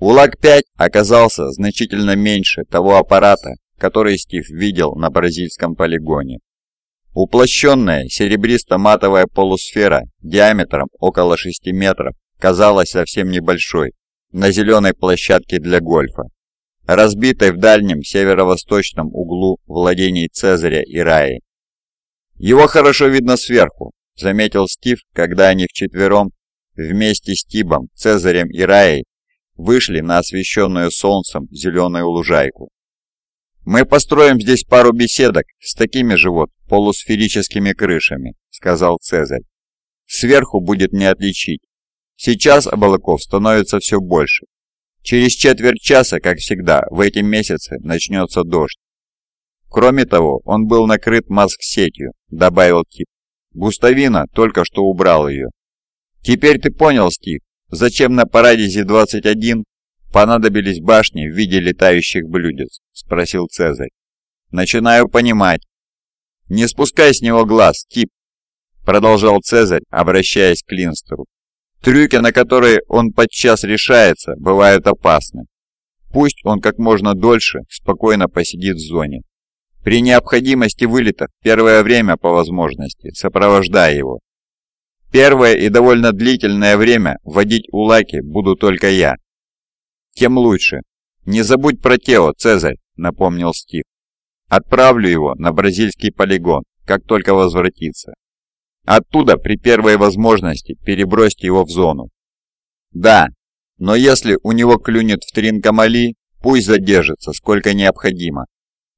УЛАГ-5 оказался значительно меньше того аппарата, который Стив видел на бразильском полигоне. Уплощенная серебристо-матовая полусфера диаметром около 6 метров казалась совсем небольшой на зеленой площадке для гольфа, разбитой в дальнем северо-восточном углу владений Цезаря и Раи. «Его хорошо видно сверху», — заметил Стив, когда они вчетвером вместе с Тибом, Цезарем и Раей вышли на освещенную солнцем зеленую лужайку. «Мы построим здесь пару беседок с такими же вот полусферическими крышами», — сказал Цезарь. «Сверху будет не отличить. Сейчас облаков становится все больше. Через четверть часа, как всегда, в эти месяцы начнется дождь. Кроме того, он был накрыт маск-сетью, добавил Кип. Густавина только что убрал ее. Теперь ты понял, Стив, зачем на Парадизе 21 понадобились башни в виде летающих блюдец? Спросил Цезарь. Начинаю понимать. Не спускай с него глаз, Кип, продолжал Цезарь, обращаясь к Линстеру. Трюки, на которые он подчас решается, бывают опасны. Пусть он как можно дольше спокойно посидит в зоне. При необходимости вылета первое время по возможности сопровождай его. Первое и довольно длительное время водить Улаки буду только я. Тем лучше. Не забудь про Тео, Цезарь, напомнил Стив. Отправлю его на бразильский полигон, как только возвратится. Оттуда при первой возможности перебросьте его в зону. Да, но если у него клюнет в Тринкамали, пусть задержится сколько необходимо.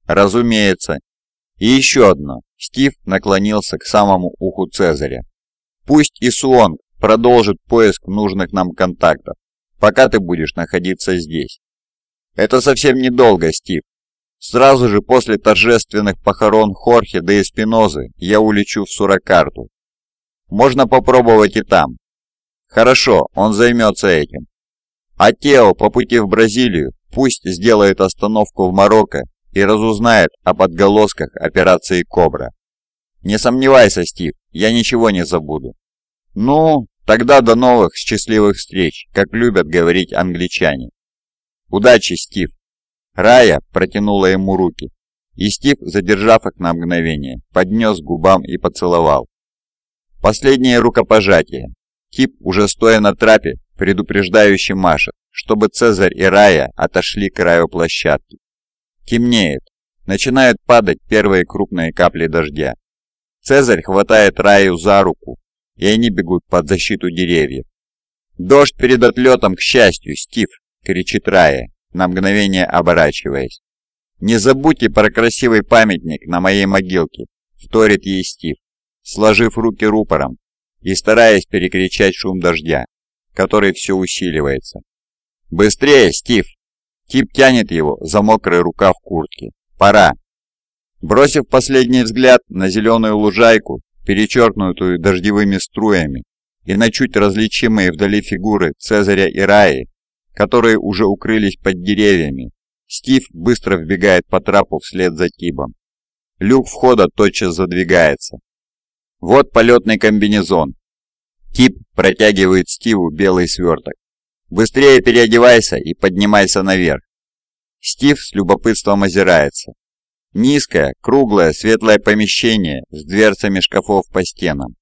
Разумеется. И еще одно. Стив наклонился к самому уху Цезаря. Пусть и Суонг продолжит поиск нужных нам контактов, пока ты будешь находиться здесь. Это совсем недолго, Стив. Сразу же после торжественных похорон Хорхе да Эспинозы я улечу в Суракарту. Можно попробовать и там. Хорошо, он займется этим. А Тео по пути в Бразилию пусть сделает остановку в Марокко и разузнает об отголосках операции «Кобра». Не сомневайся, Стив, я ничего не забуду. Ну, тогда до новых счастливых встреч, как любят говорить англичане. Удачи, Стив. Рая протянула ему руки, и Стив, задержав их на мгновение, поднес губам и поцеловал. Последнее рукопожатие. Кип, уже стоя на трапе, предупреждающе машет, чтобы Цезарь и Рая отошли к краю площадки. Темнеет. Начинают падать первые крупные капли дождя. Цезарь хватает Раю за руку, и они бегут под защиту деревьев. «Дождь перед отлетом, к счастью, Стив!» — кричит Рая, на мгновение оборачиваясь. «Не забудьте про красивый памятник на моей могилке!» — вторит ей Стив, сложив руки рупором и стараясь перекричать шум дождя, который все усиливается. «Быстрее, Стив!» Тип тянет его за мокрый рукав куртки. «Пора!» Бросив последний взгляд на зеленую лужайку, перечеркнутую дождевыми струями, и на чуть различимые вдали фигуры Цезаря и Раи, которые уже укрылись под деревьями, Стив быстро вбегает по трапу вслед за Тибом. Люк входа тотчас задвигается. Вот полетный комбинезон. Тип протягивает Стиву белый сверток. Быстрее переодевайся и поднимайся наверх. Стив с любопытством озирается. Низкое, круглое, светлое помещение с дверцами шкафов по стенам.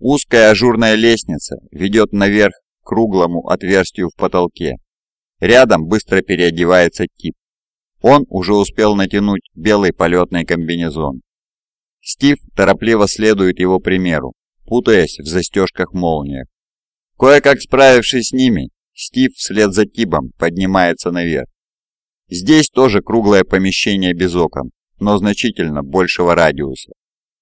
Узкая ажурная лестница ведет наверх к круглому отверстию в потолке. Рядом быстро переодевается тип. Он уже успел натянуть белый полетный комбинезон. Стив торопливо следует его примеру, путаясь в застежках-молниях. Кое-как справившись с ними, Стив вслед за Тибом поднимается наверх. Здесь тоже круглое помещение без окон, но значительно большего радиуса.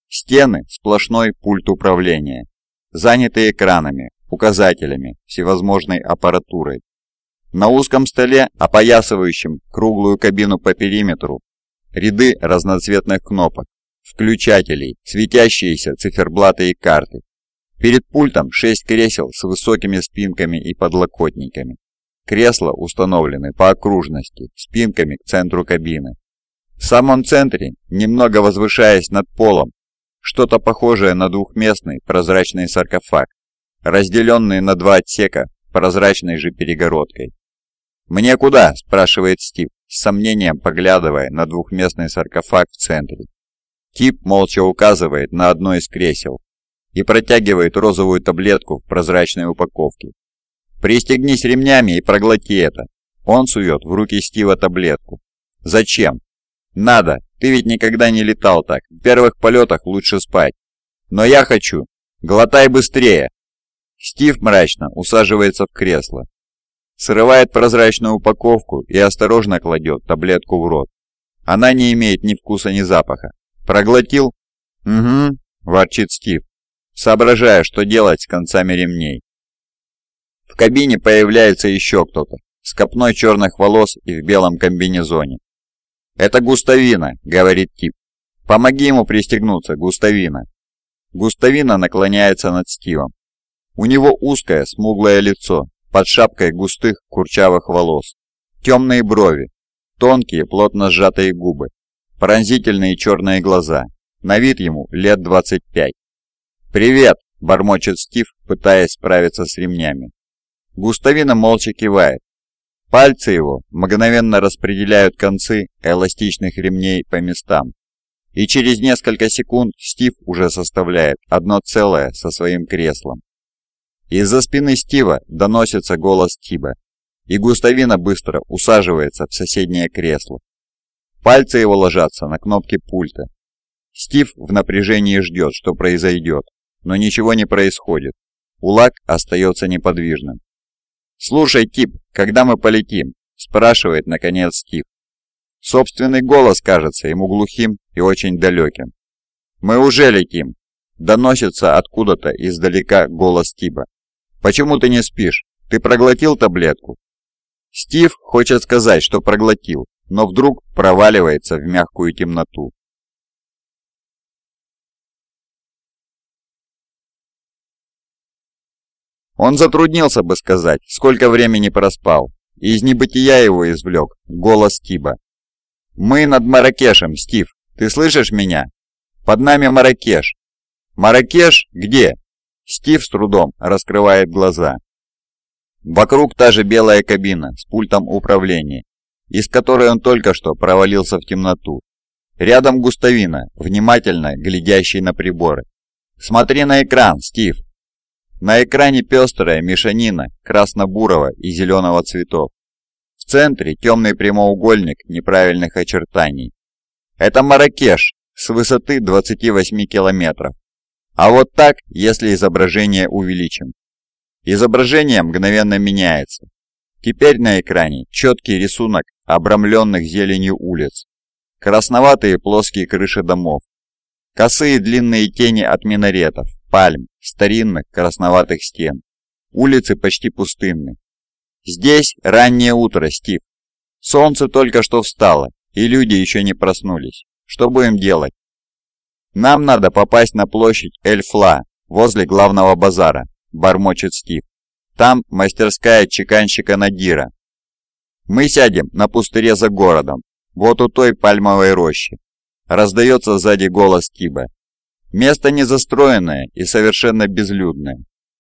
Стены – сплошной пульт управления, занятые экранами, указателями, всевозможной аппаратурой. На узком столе, опоясывающем круглую кабину по периметру, ряды разноцветных кнопок, включателей, светящиеся циферблаты и карты, Перед пультом шесть кресел с высокими спинками и подлокотниками. Кресла установлены по окружности, спинками к центру кабины. В самом центре, немного возвышаясь над полом, что-то похожее на двухместный прозрачный саркофаг, разделенный на два отсека прозрачной же перегородкой. «Мне куда?» – спрашивает Стив, с сомнением поглядывая на двухместный саркофаг в центре. Тип молча указывает на одно из кресел и протягивает розовую таблетку в прозрачной упаковке. «Пристегнись ремнями и проглоти это!» Он сует в руки Стива таблетку. «Зачем?» «Надо, ты ведь никогда не летал так, в первых полетах лучше спать». «Но я хочу! Глотай быстрее!» Стив мрачно усаживается в кресло, срывает прозрачную упаковку и осторожно кладет таблетку в рот. Она не имеет ни вкуса, ни запаха. «Проглотил?» «Угу», – ворчит Стив, соображая, что делать с концами ремней. В кабине появляется еще кто-то, с копной черных волос и в белом комбинезоне. «Это Густавина», — говорит тип. «Помоги ему пристегнуться, Густавина». Густавина наклоняется над Стивом. У него узкое, смуглое лицо, под шапкой густых, курчавых волос. Темные брови, тонкие, плотно сжатые губы, пронзительные черные глаза. На вид ему лет 25. «Привет!» – бормочет Стив, пытаясь справиться с ремнями. Густавина молча кивает. Пальцы его мгновенно распределяют концы эластичных ремней по местам. И через несколько секунд Стив уже составляет одно целое со своим креслом. Из-за спины Стива доносится голос Тиба, и Густавина быстро усаживается в соседнее кресло. Пальцы его ложатся на кнопки пульта. Стив в напряжении ждет, что произойдет но ничего не происходит. Улак остается неподвижным. «Слушай, тип, когда мы полетим?» – спрашивает, наконец, Стив. Собственный голос кажется ему глухим и очень далеким. «Мы уже летим!» – доносится откуда-то издалека голос Типа. «Почему ты не спишь? Ты проглотил таблетку?» Стив хочет сказать, что проглотил, но вдруг проваливается в мягкую темноту. Он затруднился бы сказать, сколько времени проспал, из небытия его извлек голос Тиба. «Мы над Маракешем, Стив, ты слышишь меня? Под нами Маракеш». «Маракеш? Где?» Стив с трудом раскрывает глаза. Вокруг та же белая кабина с пультом управления, из которой он только что провалился в темноту. Рядом Густавина, внимательно глядящий на приборы. «Смотри на экран, Стив!» На экране пестрая мешанина красно-бурого и зеленого цветов. В центре темный прямоугольник неправильных очертаний. Это Маракеш с высоты 28 километров. А вот так, если изображение увеличим. Изображение мгновенно меняется. Теперь на экране четкий рисунок обрамленных зеленью улиц. Красноватые плоские крыши домов. Косые длинные тени от минаретов, пальм, старинных красноватых стен. Улицы почти пустынны. Здесь раннее утро, Стив. Солнце только что встало, и люди еще не проснулись. Что будем делать? Нам надо попасть на площадь Эльфла, возле главного базара, бормочет Стив. Там мастерская чеканщика Надира. Мы сядем на пустыре за городом, вот у той пальмовой рощи. Раздается сзади голос Тиба. Место незастроенное и совершенно безлюдное.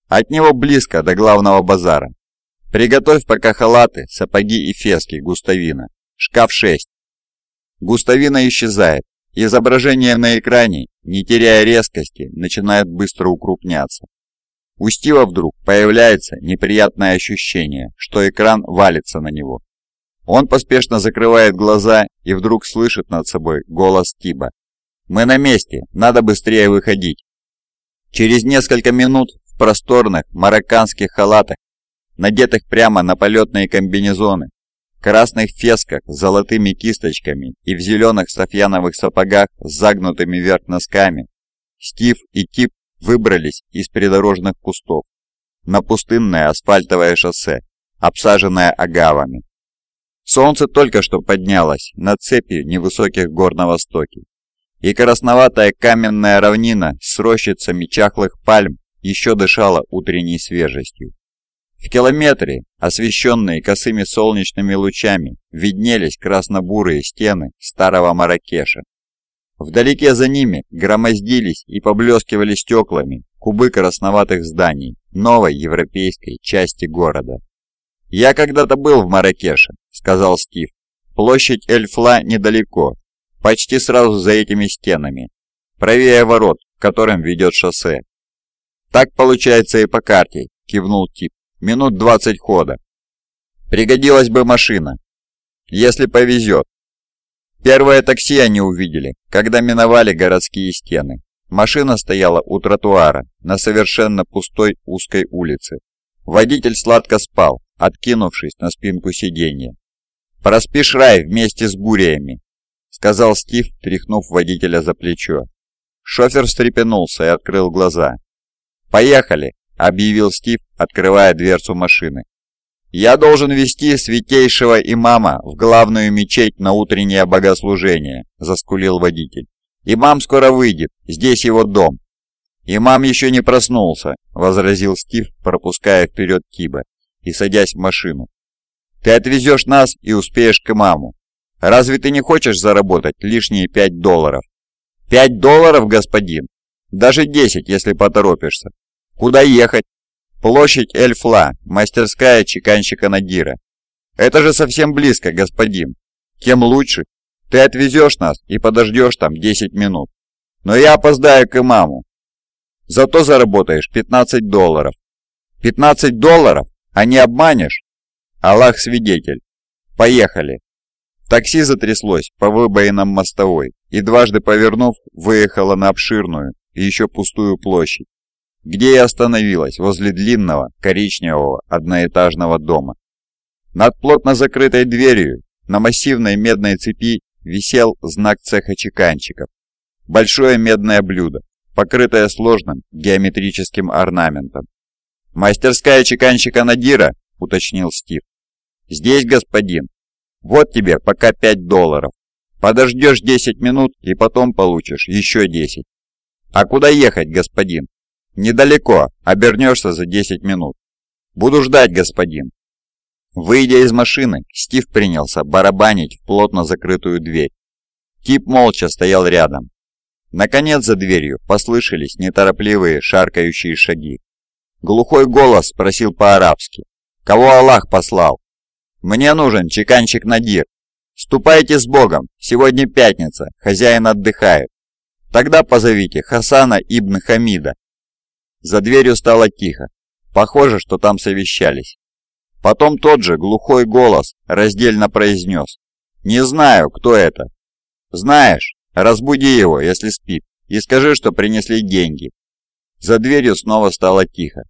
От него близко до главного базара. Приготовь пока халаты, сапоги и фески Густавина. Шкаф 6. Густавина исчезает. Изображение на экране, не теряя резкости, начинает быстро укрупняться. У Стива вдруг появляется неприятное ощущение, что экран валится на него. Он поспешно закрывает глаза и вдруг слышит над собой голос Тиба. «Мы на месте, надо быстрее выходить». Через несколько минут в просторных марокканских халатах, надетых прямо на полетные комбинезоны, красных фесках с золотыми кисточками и в зеленых софьяновых сапогах с загнутыми вверх носками, Стив и Тип выбрались из придорожных кустов на пустынное асфальтовое шоссе, обсаженное агавами. Солнце только что поднялось над цепью невысоких гор на востоке, и красноватая каменная равнина с рощицами чахлых пальм еще дышала утренней свежестью. В километре, освещенные косыми солнечными лучами, виднелись красно-бурые стены старого Маракеша. Вдалеке за ними громоздились и поблескивали стеклами кубы красноватых зданий новой европейской части города. «Я когда-то был в Маракеше», — сказал Стив. «Площадь Эльфла недалеко, почти сразу за этими стенами, правее ворот, к которым ведет шоссе». «Так получается и по карте», — кивнул Тип. «Минут двадцать хода». «Пригодилась бы машина, если повезет». Первое такси они увидели, когда миновали городские стены. Машина стояла у тротуара, на совершенно пустой узкой улице. Водитель сладко спал, откинувшись на спинку сиденья. «Проспишь рай вместе с гуриями», — сказал Стив, тряхнув водителя за плечо. Шофер встрепенулся и открыл глаза. «Поехали», — объявил Стив, открывая дверцу машины. «Я должен вести святейшего имама в главную мечеть на утреннее богослужение», — заскулил водитель. «Имам скоро выйдет, здесь его дом». «Имам еще не проснулся», — возразил Стив, пропуская вперед Киба и садясь в машину. «Ты отвезешь нас и успеешь к имаму. Разве ты не хочешь заработать лишние пять долларов?» «Пять долларов, господин? Даже десять, если поторопишься. Куда ехать?» «Площадь Эльфла, мастерская чеканщика Надира». «Это же совсем близко, господин. Тем лучше. Ты отвезешь нас и подождешь там 10 минут. Но я опоздаю к имаму. Зато заработаешь 15 долларов. 15 долларов? А не обманешь? Аллах свидетель. Поехали. Такси затряслось по выбоинам мостовой и дважды повернув, выехало на обширную и еще пустую площадь, где и остановилась возле длинного коричневого одноэтажного дома. Над плотно закрытой дверью на массивной медной цепи висел знак цеха чеканщиков. Большое медное блюдо, покрытое сложным геометрическим орнаментом. «Мастерская чеканщика Надира?» — уточнил Стив. «Здесь, господин. Вот тебе пока 5 долларов. Подождешь 10 минут и потом получишь еще 10. А куда ехать, господин? Недалеко, обернешься за 10 минут. Буду ждать, господин. Выйдя из машины, Стив принялся барабанить в плотно закрытую дверь. Тип молча стоял рядом. Наконец за дверью послышались неторопливые шаркающие шаги. Глухой голос спросил по-арабски. «Кого Аллах послал?» «Мне нужен чеканщик Надир. Ступайте с Богом, сегодня пятница, хозяин отдыхает. Тогда позовите Хасана ибн Хамида». За дверью стало тихо. Похоже, что там совещались. Потом тот же глухой голос раздельно произнес. «Не знаю, кто это». «Знаешь, разбуди его, если спит, и скажи, что принесли деньги». За дверью снова стало тихо.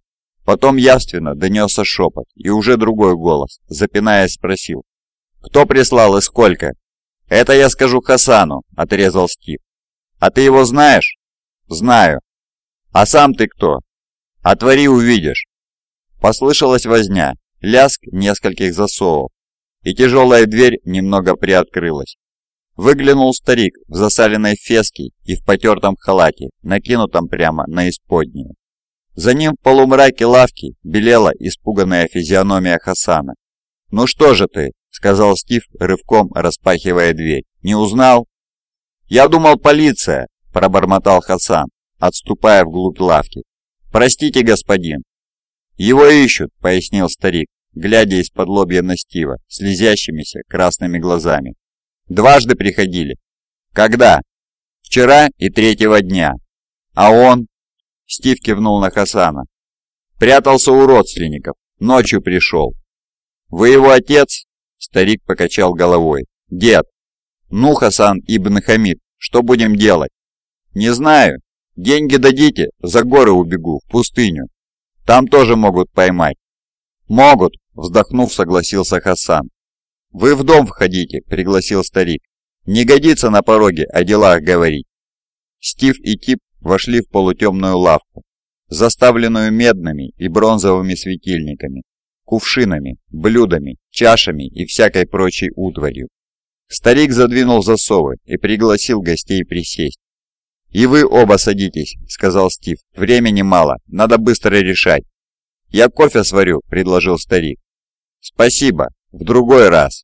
Потом явственно донесся шепот, и уже другой голос, запинаясь, спросил. «Кто прислал и сколько?» «Это я скажу Хасану», — отрезал Стив. «А ты его знаешь?» «Знаю». «А сам ты кто?» «Отвори, увидишь». Послышалась возня, лязг нескольких засовов, и тяжелая дверь немного приоткрылась. Выглянул старик в засаленной феске и в потертом халате, накинутом прямо на исподнюю. За ним в полумраке лавки белела испуганная физиономия Хасана. «Ну что же ты?» — сказал Стив, рывком распахивая дверь. «Не узнал?» «Я думал, полиция!» — пробормотал Хасан, отступая вглубь лавки. «Простите, господин, «Его ищут», — пояснил старик, глядя из-под лобья на Стива, слезящимися красными глазами. «Дважды приходили». «Когда?» «Вчера и третьего дня». «А он?» Стив кивнул на Хасана. «Прятался у родственников. Ночью пришел». «Вы его отец?» Старик покачал головой. «Дед». «Ну, Хасан Ибн Хамид, что будем делать?» «Не знаю. Деньги дадите, за горы убегу, в пустыню. Там тоже могут поймать». «Могут», — вздохнув, согласился Хасан. «Вы в дом входите», — пригласил старик. «Не годится на пороге о делах говорить». Стив и Тип вошли в полутемную лавку, заставленную медными и бронзовыми светильниками, кувшинами, блюдами, чашами и всякой прочей утварью. Старик задвинул засовы и пригласил гостей присесть. «И вы оба садитесь», — сказал Стив. «Времени мало, надо быстро решать». «Я кофе сварю», — предложил старик. «Спасибо, в другой раз».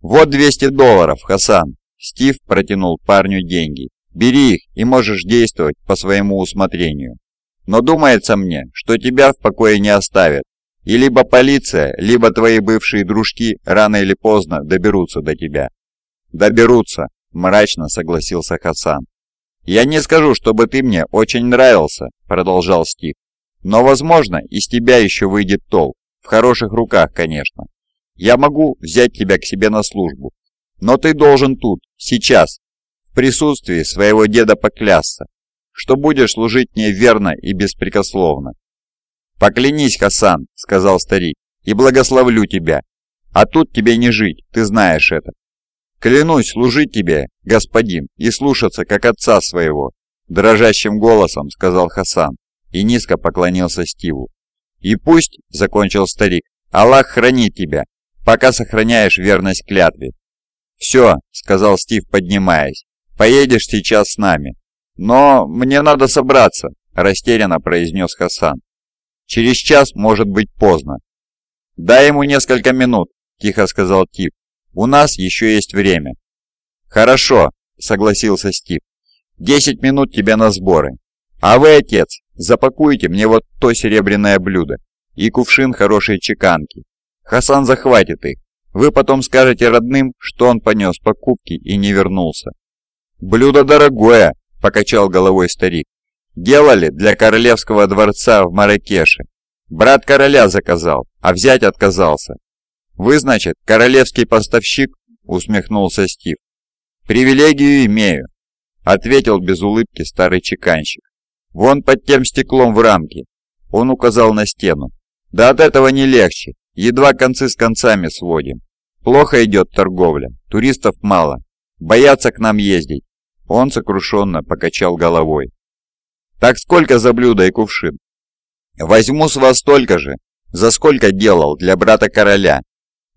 «Вот 200 долларов, Хасан», — Стив протянул парню деньги. «Бери их и можешь действовать по своему усмотрению. Но думается мне, что тебя в покое не оставят. И либо полиция, либо твои бывшие дружки рано или поздно доберутся до тебя». «Доберутся», – мрачно согласился Хасан. «Я не скажу, чтобы ты мне очень нравился», – продолжал Стив. «Но, возможно, из тебя еще выйдет толк. В хороших руках, конечно. Я могу взять тебя к себе на службу. Но ты должен тут, сейчас, в присутствии своего деда поклясться, что будешь служить мне верно и беспрекословно. «Поклянись, Хасан», — сказал старик, — «и благословлю тебя. А тут тебе не жить, ты знаешь это. Клянусь служить тебе, господин, и слушаться, как отца своего», — дрожащим голосом сказал Хасан и низко поклонился Стиву. «И пусть», — закончил старик, — «Аллах хранит тебя, пока сохраняешь верность клятве». «Все», — сказал Стив, поднимаясь, — «поедешь сейчас с нами». «Но мне надо собраться», — растерянно произнес Хасан. Через час может быть поздно. «Дай ему несколько минут», – тихо сказал Тип. «У нас еще есть время». «Хорошо», – согласился Стив. «Десять минут тебе на сборы. А вы, отец, запакуйте мне вот то серебряное блюдо и кувшин хорошей чеканки. Хасан захватит их. Вы потом скажете родным, что он понес покупки и не вернулся». «Блюдо дорогое», – покачал головой старик. Делали для королевского дворца в Маракеше. Брат короля заказал, а взять отказался. Вы, значит, королевский поставщик? Усмехнулся Стив. Привилегию имею, ответил без улыбки старый чеканщик. Вон под тем стеклом в рамке. Он указал на стену. Да от этого не легче. Едва концы с концами сводим. Плохо идет торговля. Туристов мало. Боятся к нам ездить. Он сокрушенно покачал головой. Так сколько за блюдо и кувшин? Возьму с вас столько же, за сколько делал для брата короля.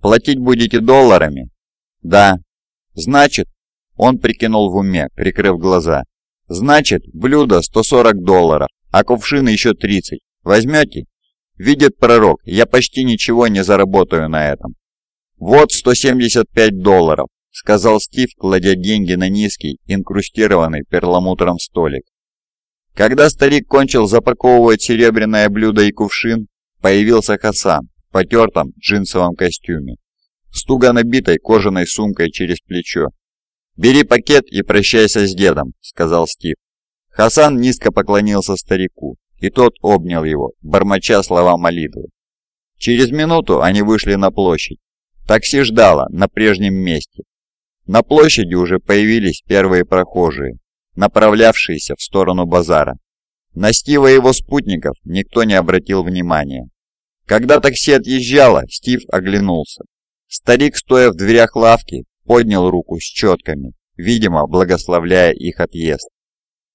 Платить будете долларами? Да. Значит, он прикинул в уме, прикрыв глаза. Значит, блюдо 140 долларов, а кувшин еще 30. Возьмете? Видит пророк, я почти ничего не заработаю на этом. Вот 175 долларов, сказал Стив, кладя деньги на низкий, инкрустированный перламутром столик. Когда старик кончил запаковывать серебряное блюдо и кувшин, появился Хасан в потертом джинсовом костюме, с туго набитой кожаной сумкой через плечо. «Бери пакет и прощайся с дедом», — сказал Стив. Хасан низко поклонился старику, и тот обнял его, бормоча слова молитвы. Через минуту они вышли на площадь. Такси ждало на прежнем месте. На площади уже появились первые прохожие направлявшиеся в сторону базара. На Стива и его спутников никто не обратил внимания. Когда такси отъезжало, Стив оглянулся. Старик, стоя в дверях лавки, поднял руку с четками, видимо, благословляя их отъезд.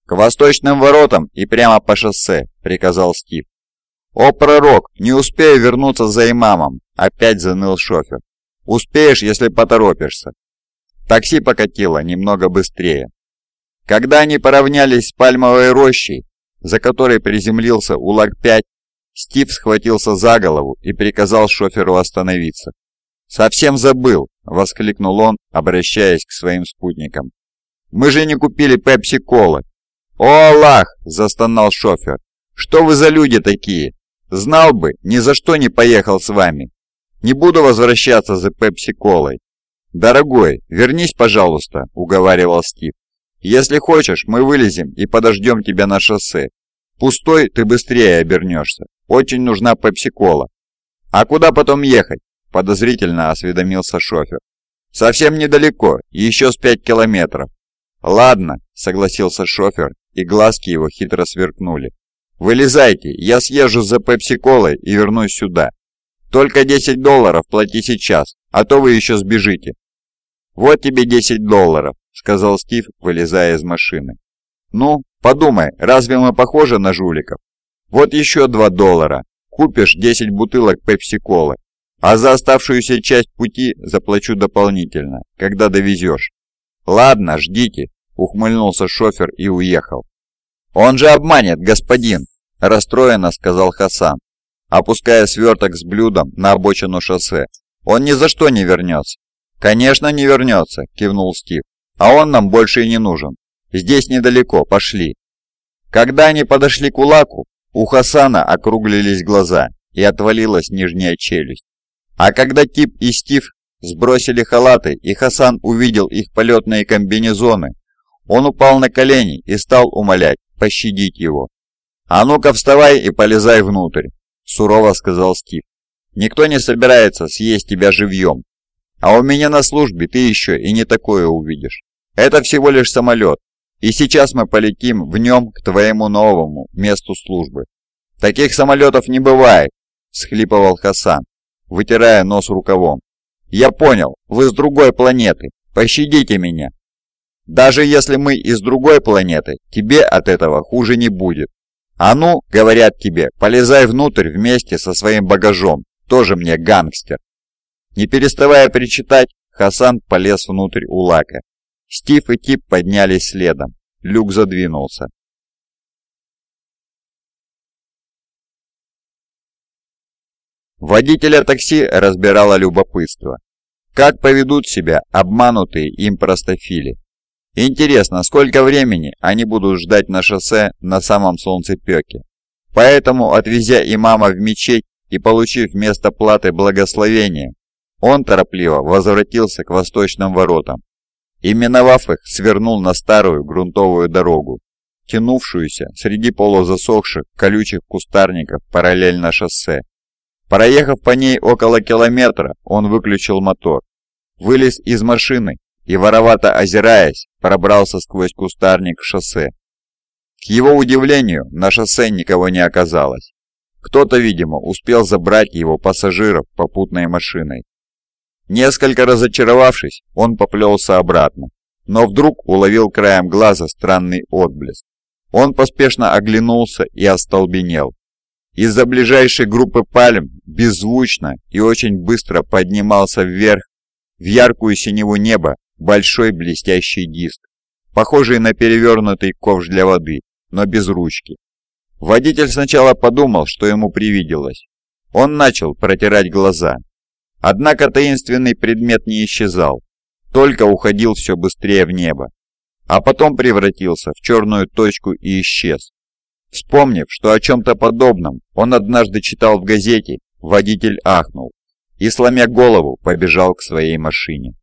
«К восточным воротам и прямо по шоссе», — приказал Стив. «О, пророк, не успею вернуться за имамом», — опять заныл шофер. «Успеешь, если поторопишься». Такси покатило немного быстрее. Когда они поравнялись с пальмовой рощей, за которой приземлился УЛАГ-5, Стив схватился за голову и приказал шоферу остановиться. «Совсем забыл!» — воскликнул он, обращаясь к своим спутникам. «Мы же не купили пепси-колы!» «О, Аллах!» — застонал шофер. «Что вы за люди такие? Знал бы, ни за что не поехал с вами. Не буду возвращаться за пепси-колой». «Дорогой, вернись, пожалуйста», — уговаривал Стив. Если хочешь, мы вылезем и подождем тебя на шоссе. Пустой ты быстрее обернешься. Очень нужна пепси-кола. А куда потом ехать? Подозрительно осведомился шофер. Совсем недалеко, еще с пять километров. Ладно, согласился шофер, и глазки его хитро сверкнули. Вылезайте, я съезжу за пепси-колой и вернусь сюда. Только 10 долларов плати сейчас, а то вы еще сбежите. Вот тебе 10 долларов, сказал Стив, вылезая из машины. «Ну, подумай, разве мы похожи на жуликов? Вот еще два доллара. Купишь 10 бутылок пепси-колы, а за оставшуюся часть пути заплачу дополнительно, когда довезешь». «Ладно, ждите», — ухмыльнулся шофер и уехал. «Он же обманет, господин», — расстроенно сказал Хасан, опуская сверток с блюдом на обочину шоссе. «Он ни за что не вернется». «Конечно не вернется», — кивнул Стив. А он нам больше и не нужен. Здесь недалеко, пошли. Когда они подошли к Улаку, у Хасана округлились глаза, и отвалилась нижняя челюсть. А когда Тип и Стив сбросили халаты и Хасан увидел их полетные комбинезоны, он упал на колени и стал умолять пощадить его. «А ну-ка вставай и полезай внутрь», — сурово сказал Стив. «Никто не собирается съесть тебя живьем. А у меня на службе ты еще и не такое увидишь. Это всего лишь самолет, и сейчас мы полетим в нем к твоему новому месту службы. Таких самолетов не бывает, схлипывал Хасан, вытирая нос рукавом. Я понял, вы с другой планеты. Пощадите меня. Даже если мы из другой планеты, тебе от этого хуже не будет. А ну, говорят тебе, полезай внутрь вместе со своим багажом. Тоже мне гангстер. Не переставая причитать, Хасан полез внутрь Улака. Стив и Тип поднялись следом. Люк задвинулся. Водителя такси разбирало любопытство. Как поведут себя обманутые им простофили? Интересно, сколько времени они будут ждать на шоссе на самом солнцепеке? Поэтому, отвезя имама в мечеть и получив вместо платы благословение, он торопливо возвратился к восточным воротам и, миновав их, свернул на старую грунтовую дорогу, тянувшуюся среди полузасохших колючих кустарников параллельно шоссе. Проехав по ней около километра, он выключил мотор, вылез из машины и, воровато озираясь, пробрался сквозь кустарник к шоссе. К его удивлению, на шоссе никого не оказалось. Кто-то, видимо, успел забрать его пассажиров попутной машиной. Несколько разочаровавшись, он поплелся обратно, но вдруг уловил краем глаза странный отблеск. Он поспешно оглянулся и остолбенел. Из-за ближайшей группы пальм беззвучно и очень быстро поднимался вверх в яркую синеву неба большой блестящий диск, похожий на перевернутый ковш для воды, но без ручки. Водитель сначала подумал, что ему привиделось. Он начал протирать глаза, Однако таинственный предмет не исчезал, только уходил все быстрее в небо, а потом превратился в черную точку и исчез. Вспомнив, что о чем-то подобном он однажды читал в газете, водитель ахнул и, сломя голову, побежал к своей машине.